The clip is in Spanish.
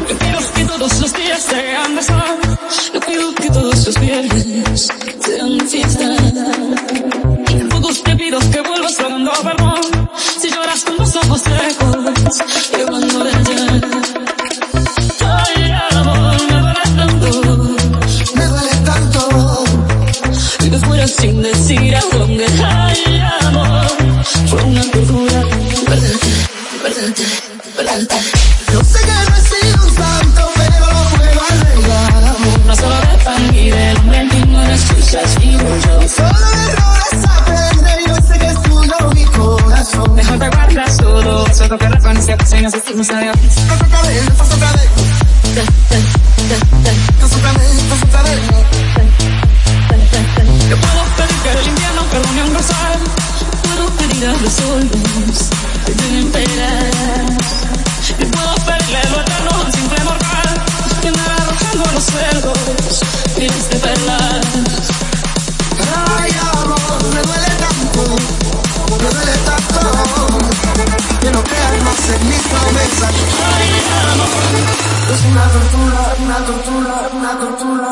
Yo quiero que todos los días sean sol. Yo quiero que todos los viernes sean fiesta. Y tampoco te pido que vuelvas rogando perdón. Si lloras con los ojos secos, llevando de allá. Ay, amor, me duele tanto. Me duele tanto. Y te fueras sin decir a dónde. Ay, amor, fue una tortura. Perderte, perderte, perderte. Tuya, sigo yo. Solo errores aprender yo sé que es tuyo mi corazón. Mejor te guardas todo eso que referencia si nos decimos adiós. Pasa otra vez, pasa otra vez. Pasa otra vez, pasa otra vez. Yo puedo pedir que el invierno perdone un rosal. Puedo pedir a los solos que te esperar. Yo puedo pedirle lo eterno a un simple mortal. Que me arrojando a los cerdos miles de perlas. me duele tanto que no creas más en mis promesas. Es una tortura, una tortura, una tortura.